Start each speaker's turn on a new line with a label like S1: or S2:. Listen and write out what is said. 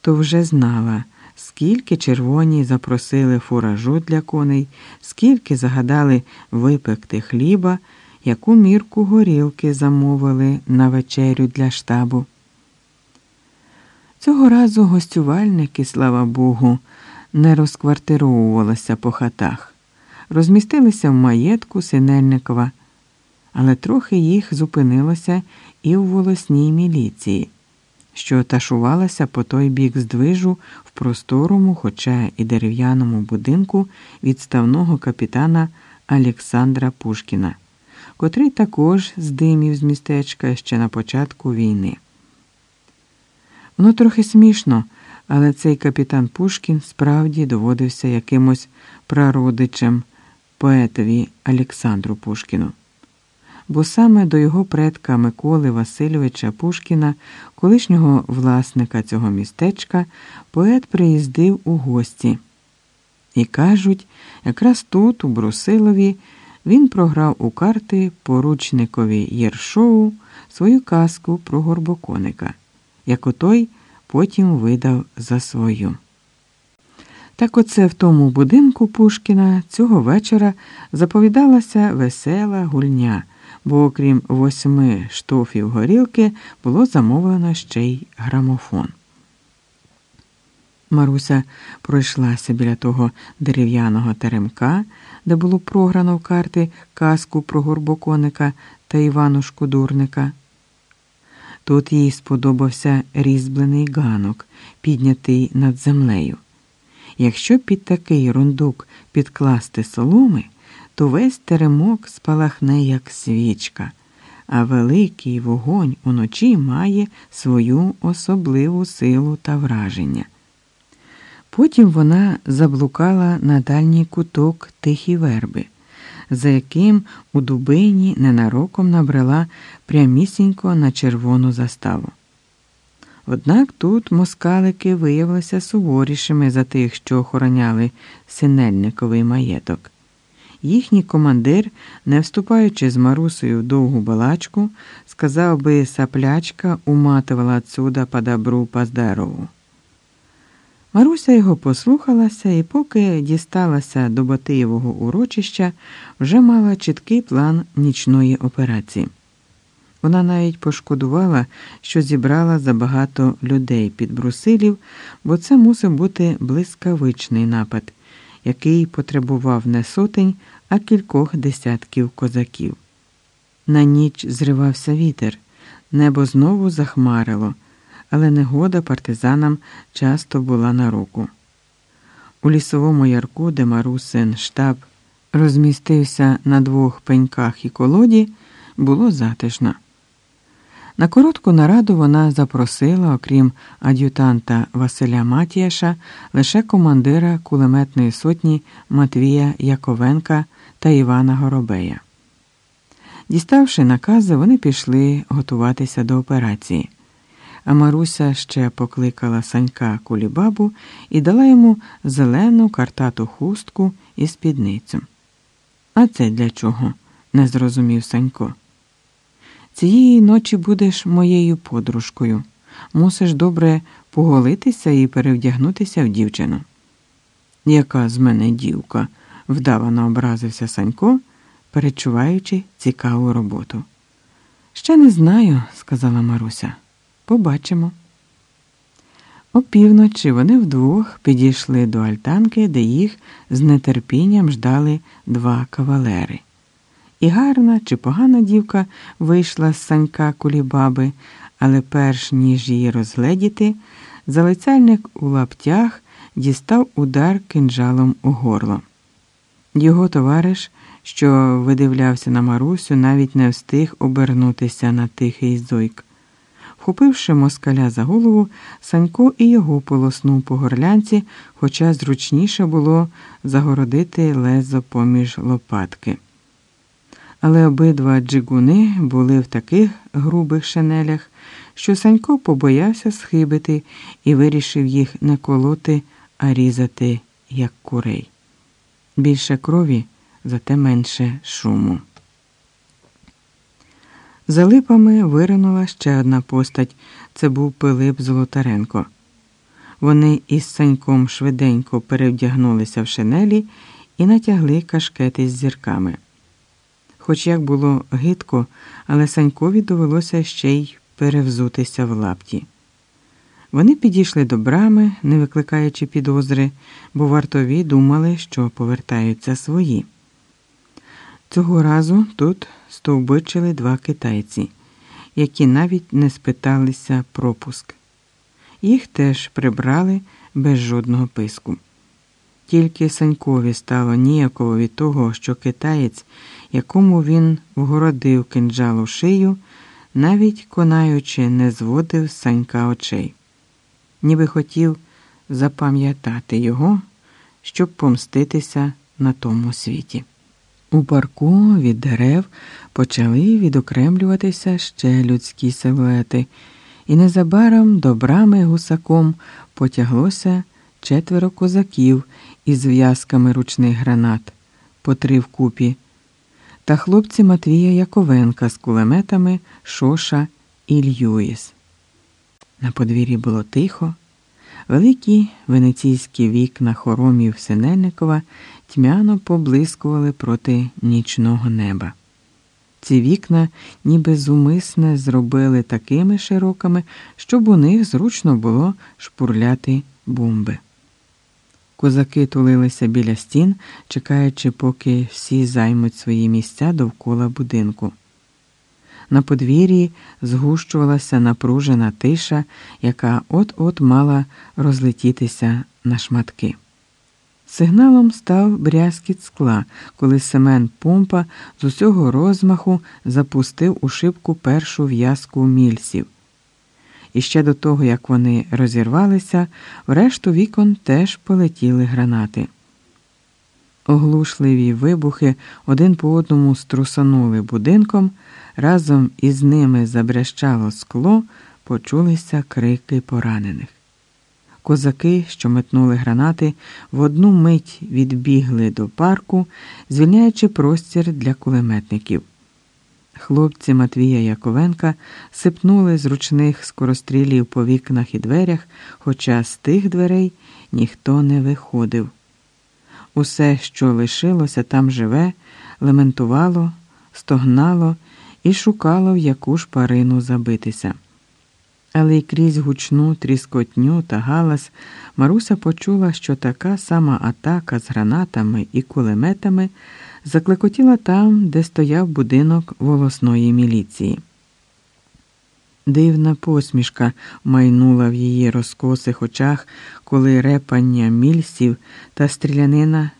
S1: то вже знала, скільки червоні запросили фуражу для коней, скільки загадали випекти хліба, яку мірку горілки замовили на вечерю для штабу. Цього разу гостювальники, слава Богу, не розквартировувалися по хатах, розмістилися в маєтку Синельникова, але трохи їх зупинилося і в волосній міліції, що ташувалася по той бік здвижу в просторому, хоча і дерев'яному будинку відставного капітана Олександра Пушкіна, котрий також здимів з містечка ще на початку війни. Воно трохи смішно, але цей капітан Пушкін справді доводився якимось прародичем поетові Олександру Пушкіну. Бо саме до його предка Миколи Васильовича Пушкіна, колишнього власника цього містечка, поет приїздив у гості. І кажуть, якраз тут, у Брусилові, він програв у карти поручникові Єршоу свою казку про горбоконика як отой потім видав за свою. Так оце в тому будинку Пушкіна цього вечора заповідалася весела гульня, бо окрім восьми штофів горілки було замовлено ще й грамофон. Маруся пройшлася біля того дерев'яного теремка, де було програно в карти казку про горбоконика та Іванушку Дурника. Тут їй сподобався різьблений ганок, піднятий над землею. Якщо під такий рундук підкласти соломи, то весь теремок спалахне, як свічка, а великий вогонь уночі має свою особливу силу та враження. Потім вона заблукала на дальній куток тихі верби за яким у дубині ненароком набрела прямісінько на червону заставу. Однак тут москалики виявилися суворішими за тих, що охороняли синельниковий маєток. Їхній командир, не вступаючи з Марусею в довгу балачку, сказав би саплячка уматувала отсюда по добру по здорову. Маруся його послухалася і, поки дісталася до Батиєвого урочища, вже мала чіткий план нічної операції. Вона навіть пошкодувала, що зібрала забагато людей під брусилів, бо це мусив бути блискавичний напад, який потребував не сотень, а кількох десятків козаків. На ніч зривався вітер, небо знову захмарило але негода партизанам часто була на руку. У лісовому ярку, де Марусин штаб розмістився на двох пеньках і колоді, було затишно. На коротку нараду вона запросила, окрім ад'ютанта Василя Матіяша, лише командира кулеметної сотні Матвія Яковенка та Івана Горобея. Діставши накази, вони пішли готуватися до операції а Маруся ще покликала Санька кулібабу і дала йому зелену картату хустку і спідницю. А це для чого? не зрозумів Санько. Цієї ночі будеш моєю подружкою. Мусиш добре поголитися і перевдягнутися в дівчину. Яка з мене дівка? вдавано образився Санько, перечуваючи цікаву роботу. Ще не знаю, сказала Маруся. Побачимо. Опівночі вони вдвох підійшли до альтанки, де їх з нетерпінням ждали два кавалери. І гарна чи погана дівка вийшла з санька кулібаби, але перш ніж її розгледіти, залицяльник у лаптях дістав удар кинджалом у горло. Його товариш, що видивлявся на Марусю, навіть не встиг обернутися на тихий зойк. Вхопивши москаля за голову, Санько і його полоснув по горлянці, хоча зручніше було загородити лезо поміж лопатки. Але обидва джигуни були в таких грубих шинелях, що Санько побоявся схибити і вирішив їх не колоти, а різати, як курей. Більше крові, зате менше шуму. За липами виринула ще одна постать це був Пилип Золотаренко. Вони із Саньком швиденько перевдягнулися в шинелі і натягли кашкети з зірками. Хоч як було гидко, але Санькові довелося ще й перевзутися в лапті. Вони підійшли до брами, не викликаючи підозри, бо вартові думали, що повертаються свої. Цього разу тут стовбичили два китайці, які навіть не спиталися пропуск. Їх теж прибрали без жодного писку. Тільки Санькові стало ніяково від того, що китаєць, якому він вгородив кинджал у шию, навіть конаючи, не зводив санька очей, ніби хотів запам'ятати його, щоб помститися на тому світі. У парку від дерев почали відокремлюватися ще людські силуети, і незабаром до брами гусаком потяглося четверо козаків із зв'язками ручних гранат, по три вкупі, та хлопці Матвія Яковенка з кулеметами Шоша і Льюіс. На подвір'ї було тихо. Великі венеційські вікна хоромів Синельникова тьмяно поблискували проти нічного неба. Ці вікна ніби зумисне зробили такими широкими, щоб у них зручно було шпурляти бомби. Козаки тулилися біля стін, чекаючи, поки всі займуть свої місця довкола будинку. На подвір'ї згущувалася напружена тиша, яка от-от мала розлетітися на шматки. Сигналом став брязкіт скла, коли Семен Помпа з усього розмаху запустив у шибку першу в'язку мільсів. І ще до того, як вони розірвалися, в решту вікон теж полетіли гранати. Оглушливі вибухи один по одному струсанули будинком, разом із ними забрящало скло, почулися крики поранених. Козаки, що метнули гранати, в одну мить відбігли до парку, звільняючи простір для кулеметників. Хлопці Матвія Яковенка сипнули з ручних скорострілів по вікнах і дверях, хоча з тих дверей ніхто не виходив. Усе, що лишилося там живе, лементувало, стогнало і шукало в яку ж парину забитися. Але й крізь гучну тріскотню та галас Маруся почула, що така сама атака з гранатами і кулеметами заклекотіла там, де стояв будинок волосної міліції. Дивна посмішка майнула в її розкосих очах, коли репання мільсів та стрілянина